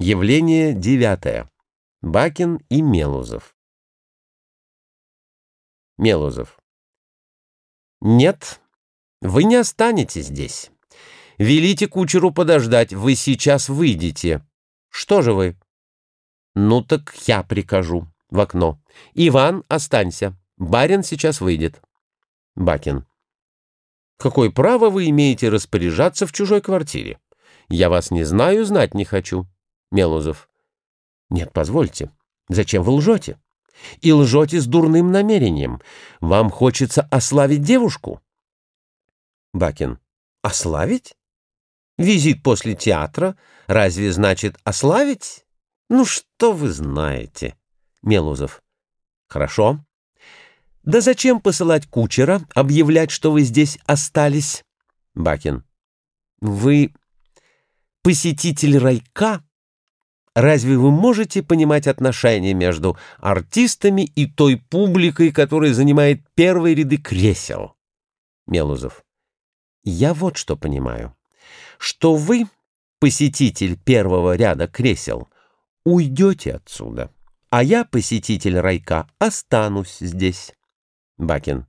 Явление девятое. Бакин и Мелузов. Мелузов. Нет, вы не останетесь здесь. Велите кучеру подождать, вы сейчас выйдете. Что же вы? Ну так я прикажу. В окно. Иван, останься. Барин сейчас выйдет. Бакин. Какое право вы имеете распоряжаться в чужой квартире? Я вас не знаю, знать не хочу. Мелузов. Нет, позвольте. Зачем вы лжете? И лжете с дурным намерением. Вам хочется ославить девушку? Бакин. Ославить? Визит после театра разве значит ославить? Ну что вы знаете? Мелузов. Хорошо. Да зачем посылать кучера, объявлять, что вы здесь остались? Бакин. Вы посетитель райка? Разве вы можете понимать отношения между артистами и той публикой, которая занимает первые ряды кресел? Мелузов. Я вот что понимаю. Что вы, посетитель первого ряда кресел, уйдете отсюда, а я, посетитель райка, останусь здесь. Бакин.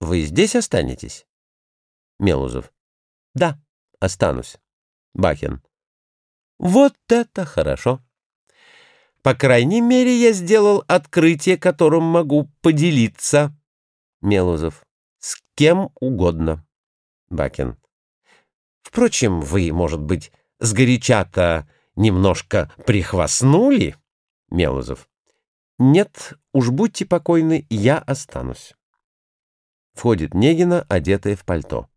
Вы здесь останетесь? Мелузов. Да, останусь. Бакин. Вот это хорошо. По крайней мере, я сделал открытие, которым могу поделиться. Мелузов. С кем угодно. Бакин. Впрочем, вы, может быть, сгоряча-то немножко прихвастнули? Мелузов. «Нет, уж будьте покойны, я останусь». Входит Негина, одетая в пальто.